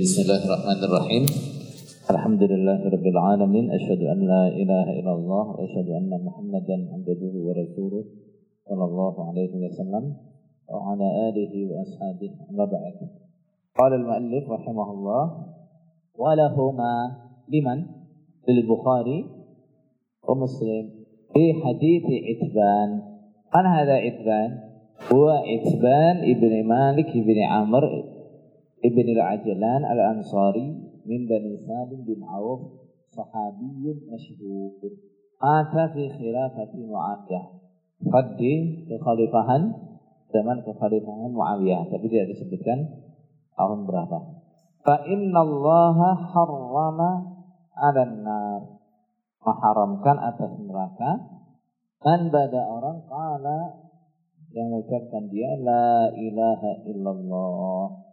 بسم الله الرحمن الرحيم الحمد لله رب العالمين أشهد أن لا إله إلا الله وأشهد أن محمدا عبده ورسوله صلى الله عليه وسلم وعلى آله وأصحابه أما بعد قال المؤلف رحمه الله ولهما لمن للبخاري ومسلم في حديث عتبان من هذا عتبان هو عتبان ابن مالك بن عمرو Ibn al-Ajlan al-Ansari min Bani Salim bin Auf sahabiyun masyhur. Mata fi khilafati Muawiyah. Qaddi kekhalifahan zaman kekhalifahan Muawiyah. Tapi tidak disebutkan tahun berapa. Fa Allah harrama 'alan nar. Maharamkan atas neraka. Dan pada orang kala yang mengucapkan dia la ilaha illallah.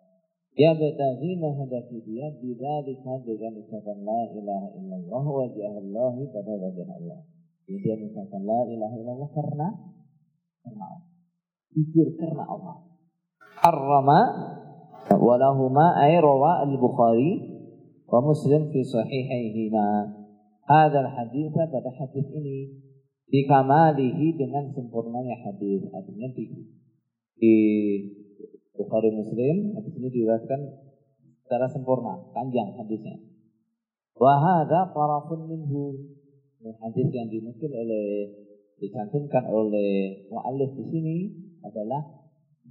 Ya betagi menghendaki dia bidzalika dengan ucapan la ilaha illallah wajah Allah pada wajah Allah. Jadi dia mengucapkan la ilaha illallah karena karena Allah. Jujur karena Allah. Harrama walahuma ay rawa al-Bukhari wa Muslim fi sahihaihima. Hadal hadis pada hadis ini dikamalihi dengan sempurnanya hadis artinya di, di Bukhari Muslim hadis ini diriwayatkan secara sempurna, panjang hadisnya. Wahada tarafun minhu. Hadis yang dinukil oleh dicantumkan oleh mu'alif di sini adalah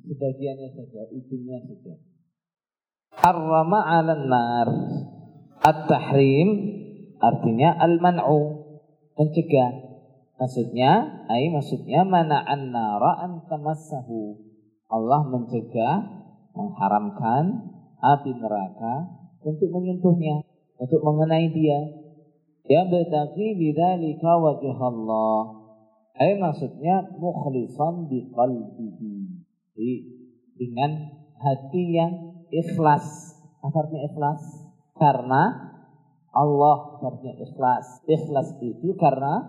sebagiannya saja, ujungnya saja. Harrama 'ala nar. At-tahrim artinya al-man'u, mencegah. Maksudnya, ai maksudnya mana'an nara an tamassahu Allah mencegah, mengharamkan api neraka untuk menyentuhnya, untuk mengenai dia. Ya bertafi bidzalika wajh Allah. Ay maksudnya mukhlisan bi qalbihi. Dengan hati yang ikhlas. Apa artinya ikhlas? Karena Allah artinya ikhlas. Ikhlas itu karena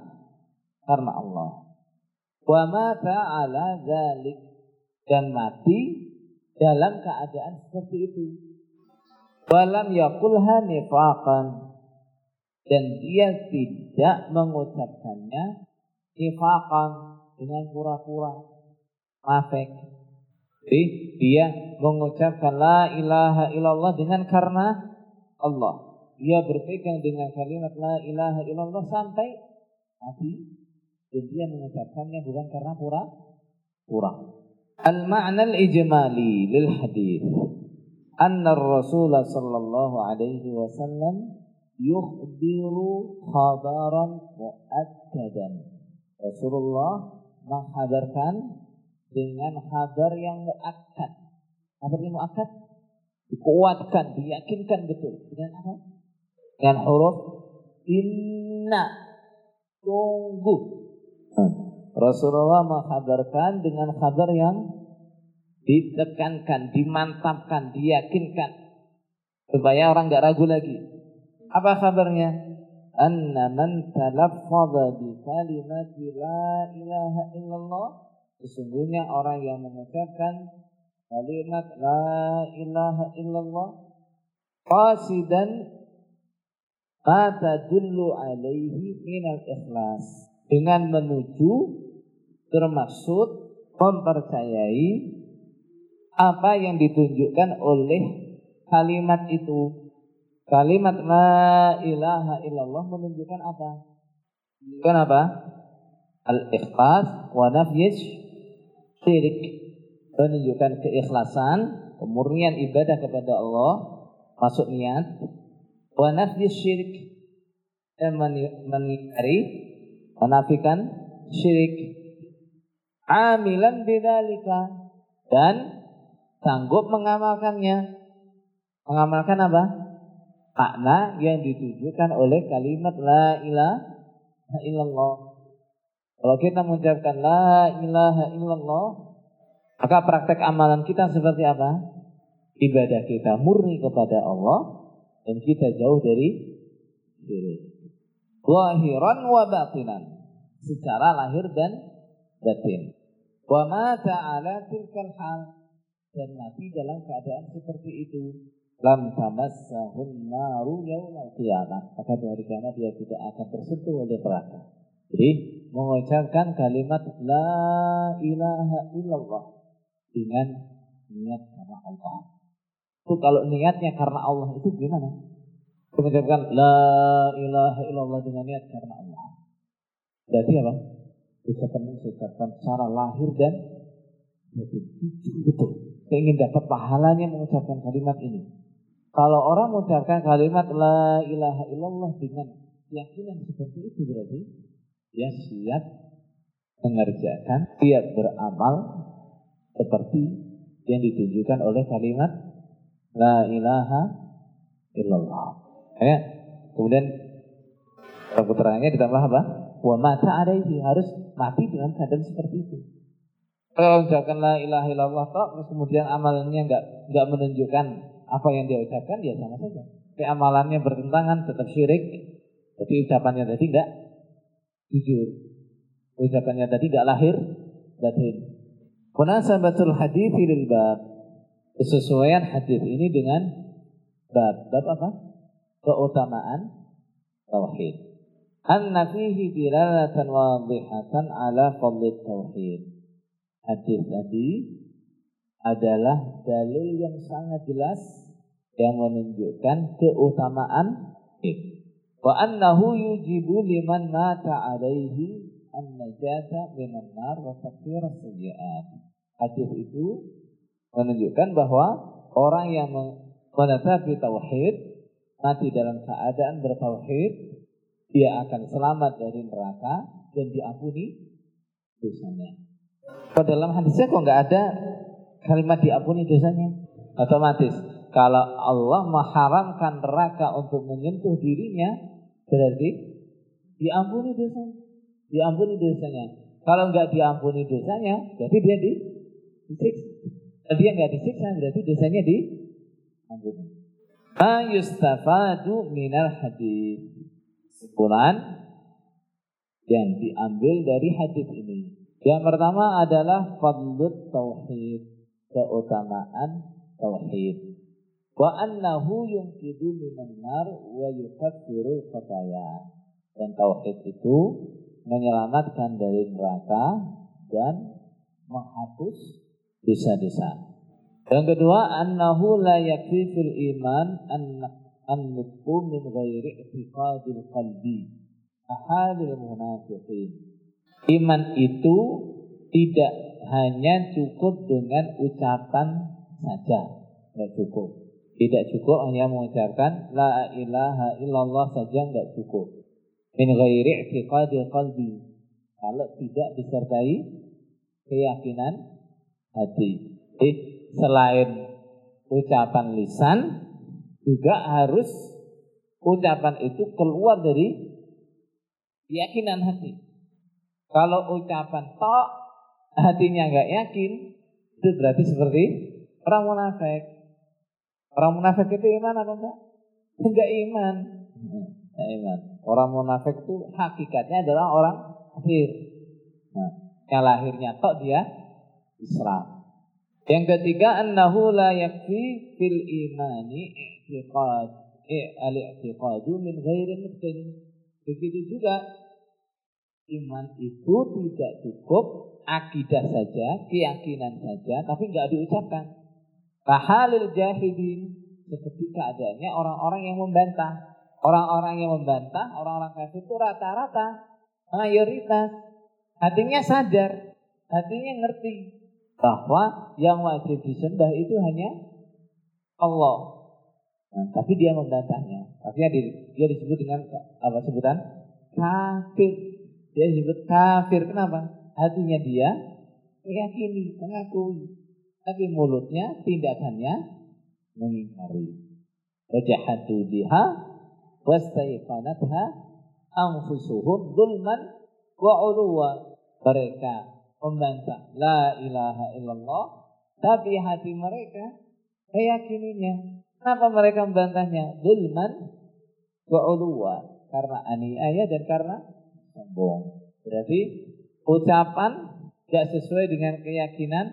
karena Allah. Wa ma ta'ala dzalik dan mati dalam keadaan seperti itu. Walam yakulha nifaqan dan dia tidak mengucapkannya nifaqan dengan pura-pura mafek. Jadi dia mengucapkan la ilaha illallah dengan karena Allah. Dia berpegang dengan kalimat la ilaha illallah sampai mati dan dia mengucapkannya bukan karena pura-pura. Al-ma'na al-ijmali hadis anna Rasul sallallahu alaihi wasallam yukhbiru khabaran muakkadan. Rasulullah menghabarkan dengan kabar yang muakkad. Kabar yang muakkad dikuatkan, diyakinkan betul. Dengan apa? Dengan huruf inna tunggu. Hmm. Rasulullah menghabarkan dengan kabar yang ditekankan, dimantapkan, diyakinkan supaya orang nggak ragu lagi. Apa kabarnya? Anna man talaffadha bi kalimati la ilaha illallah sesungguhnya orang yang mengucapkan kalimat la ilaha illallah qasidan ma tadullu alaihi minal ikhlas dengan menuju termaksud mempercayai apa yang ditunjukkan oleh kalimat itu. Kalimat la ilaha illallah menunjukkan apa? Menunjukkan apa? Al-ikhlas wa nafyish syirik. Menunjukkan keikhlasan, kemurnian ibadah kepada Allah, masuk niat, wa nafyish syirik dan mengingkari, menafikan syirik. Amilan bidzalika dan sanggup mengamalkannya. Mengamalkan apa? Makna yang ditujukan oleh kalimat la ilaha illallah. Kalau kita mengucapkan la ilaha illallah, maka praktek amalan kita seperti apa? Ibadah kita murni kepada Allah dan kita jauh dari syirik. Lahiran wa batinan. Secara lahir dan batin. Wa ma ta'ala tilkal hal dan mati dalam keadaan seperti itu. lam tamassahun naru yaumal qiyamah. Maka di hari kiamat dia tidak akan tersentuh oleh neraka. Jadi mengucapkan kalimat la ilaha illallah dengan niat karena Allah. Itu kalau niatnya karena Allah itu gimana? Mengucapkan la ilaha illallah dengan niat karena Allah. Berarti apa? Ucapan mengucapkan secara lahir dan betul. Betul. Saya ingin dapat pahalanya mengucapkan kalimat ini. Kalau orang mengucapkan kalimat la ilaha illallah dengan keyakinan seperti itu berarti dia siap mengerjakan, siap beramal seperti yang ditunjukkan oleh kalimat la ilaha illallah. Ya. Kemudian keterangannya ditambah apa? Wa mata alaihi harus mati dengan keadaan seperti itu. Kalau mengucapkan la ilaha illallah terus kemudian amalnya enggak enggak menunjukkan apa yang dia ucapkan dia sama saja. Tapi amalannya bertentangan tetap syirik. Jadi ucapannya tadi enggak jujur. Ucapannya tadi enggak lahir batin. Munasabatul hadis lil bab. Kesesuaian hadis ini dengan bab. Bab apa? Keutamaan tauhid. Anna fihi dilalatan wadihatan ala fadlit tauhid. Hadis tadi adalah dalil yang sangat jelas yang menunjukkan keutamaan itu. Wa annahu yujibu liman mata alaihi an-najata minan nar wa takfir sayyi'at. Hadis itu menunjukkan bahwa orang yang menetapi tauhid mati dalam keadaan bertauhid dia akan selamat dari neraka dan diampuni dosanya. Pada dalam hadisnya kok nggak ada kalimat diampuni dosanya. Otomatis kalau Allah mengharamkan neraka untuk menyentuh dirinya berarti diampuni dosanya. Diampuni dosanya. Kalau nggak diampuni dosanya, berarti dia di disiksa. Kalau dia nggak disiksa, berarti dosanya diampuni. Ayustafadu minal hadis. Kesimpulan yang diambil dari hadis ini. Yang pertama adalah fadlut tauhid keutamaan tauhid. Wa annahu yunqidu minan nar wa yukaffiru khataya. Dan tauhid itu menyelamatkan dari neraka dan menghapus dosa-dosa. Yang kedua, annahu la yakfi fil iman an an-nutqu min ghairi i'tiqadil qalbi. Ahadil munafiqin. Iman itu tidak hanya cukup dengan ucapan saja, tidak cukup. Tidak cukup hanya mengucapkan la ilaha illallah saja nggak cukup. Min ghairi i'tiqadi qalbi. Kalau tidak disertai keyakinan hati. Jadi selain ucapan lisan juga harus ucapan itu keluar dari keyakinan hati. Kalau ucapan tok hatinya nggak yakin, itu berarti seperti orang munafik. Orang munafik itu iman apa enggak? Enggak iman. Enggak iman. Orang munafik itu hakikatnya adalah orang kafir. Nah, yang lahirnya tok dia Islam. Yang ketiga annahu la yakfi fil imani i'tiqad al-i'tiqadu min ghairi mutqin. Begitu juga iman itu tidak cukup akidah saja, keyakinan saja, tapi nggak diucapkan. Kahalil jahidin seperti keadaannya orang-orang yang membantah. Orang-orang yang membantah, orang-orang kafir itu rata-rata mayoritas hatinya sadar, hatinya ngerti bahwa yang wajib disembah itu hanya Allah. Nah, tapi dia membantahnya. Artinya dia disebut dengan apa sebutan? Kafir. Dia disebut kafir. Kenapa? hatinya dia meyakini, mengakui. Tapi mulutnya, tindakannya mengingkari. Wajahatu biha wastaiqanatha anfusuhum dulman wa uluwa. Mereka membantah la ilaha illallah tapi hati mereka meyakininya. Kenapa mereka membantahnya? Dulman wa. Karena aniaya dan karena sombong. Berarti ucapan tidak sesuai dengan keyakinan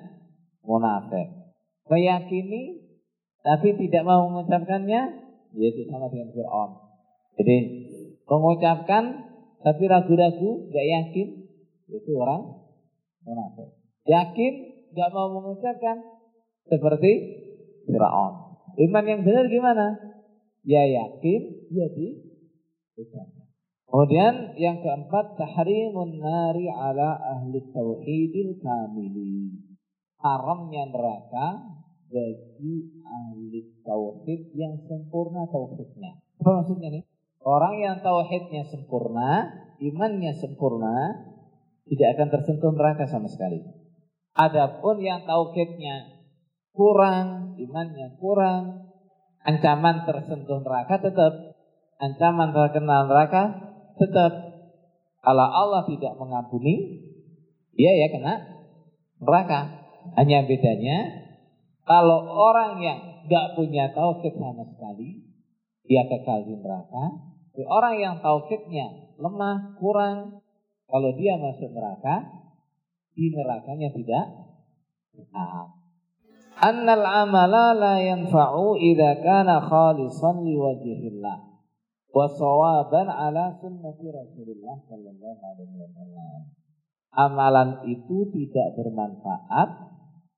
munafik. Meyakini tapi tidak mau mengucapkannya, yaitu sama dengan Fir'aun. Jadi mengucapkan tapi ragu-ragu, gak yakin, itu orang munafik. Yakin, gak mau mengucapkan, seperti Fir'aun. Iman yang benar gimana? Ya yakin, ya diucapkan. Kemudian yang keempat tahrimun nari ala ahli tauhidil kamili. Haramnya neraka bagi ahli tauhid yang sempurna tauhidnya. Apa maksudnya nih? Orang yang tauhidnya sempurna, imannya sempurna, tidak akan tersentuh neraka sama sekali. Adapun yang tauhidnya kurang, imannya kurang, ancaman tersentuh neraka tetap, ancaman terkenal neraka tetap kalau Allah tidak mengampuni, dia ya kena neraka. Hanya bedanya kalau orang yang nggak punya tauhid sama sekali, dia kekal di neraka. Orang yang tauhidnya lemah, kurang, kalau dia masuk neraka, di nerakanya tidak nah. Annal amala la yanfa'u idza kana khalisan liwajhillah wasawaban ala sunnati Rasulullah sallallahu alaihi wasallam. Amalan itu tidak bermanfaat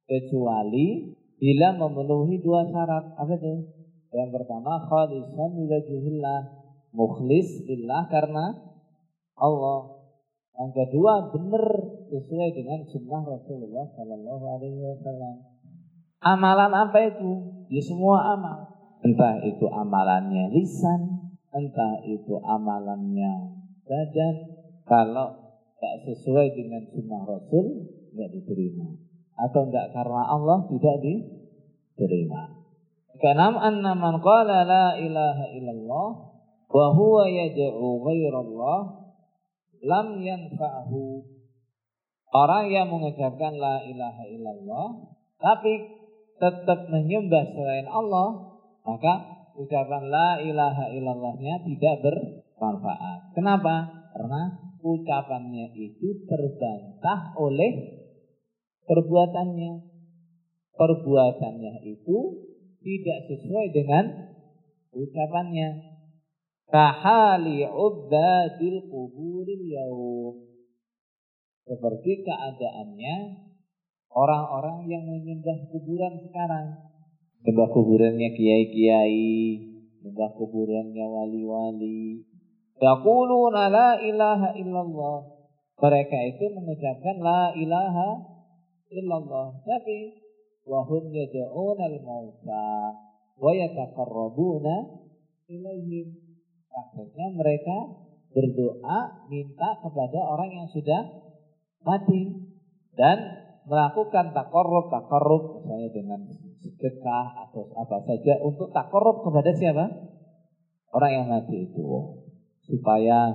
kecuali bila memenuhi dua syarat. Apa itu? Yang pertama khalisan liwajhillah, mukhlis lillah karena Allah. Yang kedua benar sesuai dengan sunnah Rasulullah sallallahu alaihi wasallam. Amalan apa itu? Ya semua amal. Entah itu amalannya lisan, entah itu amalannya badan kalau tidak sesuai dengan sunnah Rasul tidak diterima atau tidak karena Allah tidak diterima. Kenam anna man qala la ilaha illallah wa huwa yad'u ghairallah lam yanfa'hu. Orang yang mengucapkan la ilaha illallah tapi tetap menyembah selain Allah, maka ucapan la ilaha illallahnya tidak bermanfaat. Kenapa? Karena ucapannya itu terbantah oleh perbuatannya. Perbuatannya itu tidak sesuai dengan ucapannya. Kahali ubbadil kuburil yaum. Seperti keadaannya orang-orang yang menyembah kuburan sekarang Sembah kuburannya kiai-kiai, sembah kuburannya wali-wali. Yaquluna la ilaha illallah. Mereka itu mengucapkan la ilaha illallah. Tapi wahum yad'una al-mauta wa yataqarrabuna ilaihim. Akhirnya mereka berdoa minta kepada orang yang sudah mati dan melakukan takarrub takarrub misalnya dengan sedekah atau apa saja untuk tak korup kepada siapa? Orang yang mati itu. Supaya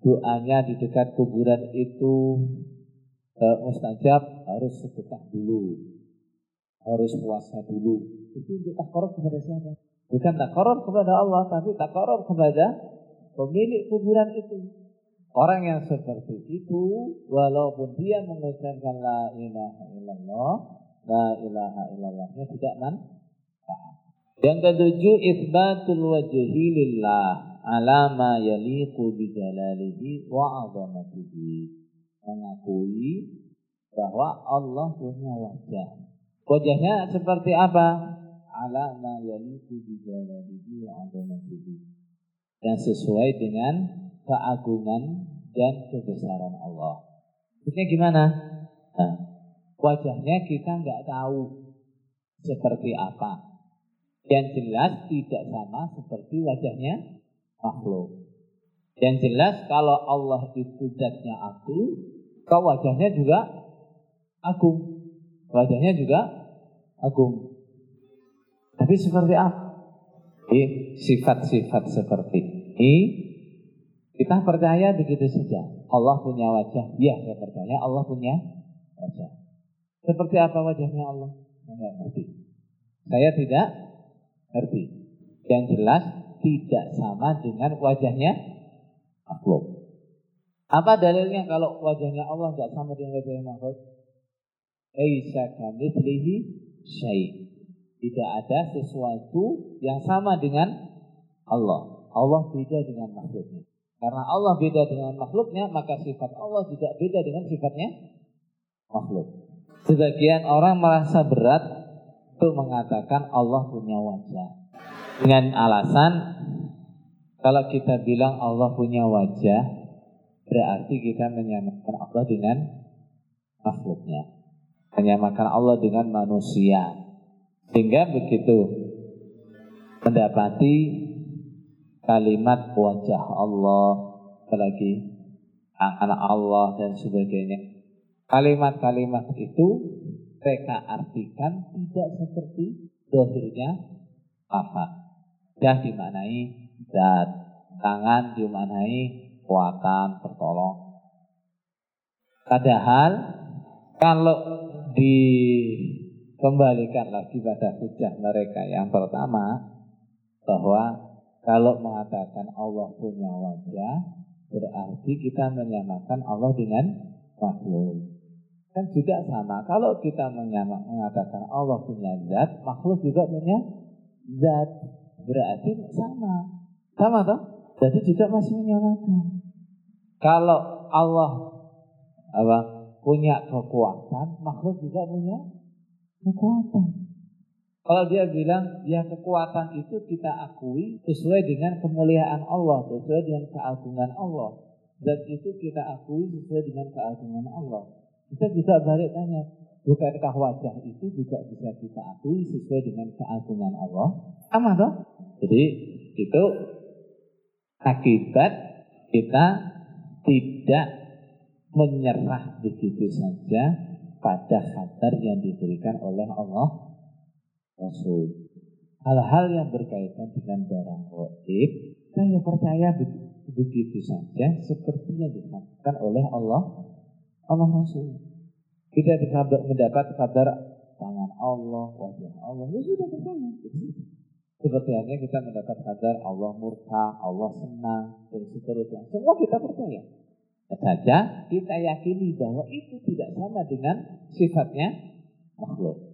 doanya di dekat kuburan itu eh, mustajab harus sedekah dulu. Harus puasa dulu. Itu untuk tak korup kepada siapa? Bukan tak korup kepada Allah, tapi tak korup kepada pemilik kuburan itu. Orang yang seperti itu, walaupun dia mengucapkan la ilaha illallah, la ilaha illallahnya tidak manfaat. Yang ketujuh isbatul wajhi lillah ala ma yaliqu bi jalalihi wa 'azamatihi. Mengakui bahwa Allah punya wajah. Wajahnya seperti apa? Ala ma yaliqu bi jalalihi wa 'azamatihi. Yang sesuai dengan keagungan dan kebesaran Allah. Maksudnya gimana? Nah, wajahnya kita nggak tahu seperti apa. Yang jelas tidak sama seperti wajahnya makhluk. Yang jelas kalau Allah itu zatnya agung, kau wajahnya juga agung. Wajahnya juga agung. Tapi seperti apa? Sifat-sifat seperti ini kita percaya begitu saja. Allah punya wajah. Ya, saya percaya Allah punya wajah. Seperti apa wajahnya Allah? Saya tidak ngerti. Saya tidak ngerti. Yang jelas tidak sama dengan wajahnya makhluk. Apa dalilnya kalau wajahnya Allah tidak sama dengan wajahnya makhluk? Aisa kamitslihi syai. Tidak ada sesuatu yang sama dengan Allah. Allah beda dengan makhluknya. Karena Allah beda dengan makhluknya, maka sifat Allah juga beda dengan sifatnya makhluk. Sebagian orang merasa berat untuk mengatakan Allah punya wajah. Dengan alasan kalau kita bilang Allah punya wajah, berarti kita menyamakan Allah dengan makhluknya. Menyamakan Allah dengan manusia. Sehingga begitu mendapati kalimat wajah Allah, apalagi anak Allah dan sebagainya. Kalimat-kalimat itu mereka artikan tidak seperti dohirnya apa. Dah dimaknai zat, tangan dimaknai kuatan, pertolong. Padahal kalau dikembalikan lagi pada hujah mereka yang pertama bahwa kalau mengatakan Allah punya wajah berarti kita menyamakan Allah dengan makhluk. Kan juga sama. Kalau kita mengatakan Allah punya zat, makhluk juga punya zat. Berarti sama. Sama toh? Jadi juga masih menyamakan. Kalau Allah apa punya kekuatan, makhluk juga punya kekuatan. Kalau dia bilang ya kekuatan itu kita akui sesuai dengan kemuliaan Allah, sesuai dengan keagungan Allah. Dan itu kita akui sesuai dengan keagungan Allah. Kita bisa balik tanya, bukankah wajah itu juga bisa kita akui sesuai dengan keagungan Allah? Sama toh? Jadi itu akibat kita tidak menyerah begitu saja pada khabar yang diberikan oleh Allah Rasul. Hal-hal yang berkaitan dengan barang gaib, saya percaya begitu saja seperti yang disampaikan oleh Allah Allah Rasul. Kita mendapat kabar tangan Allah, wajah Allah, ya sudah percaya. Seperti halnya kita mendapat kabar Allah murka, Allah senang, dan seterusnya. Semua kita percaya. Saja kita yakini bahwa itu tidak sama dengan sifatnya makhluk.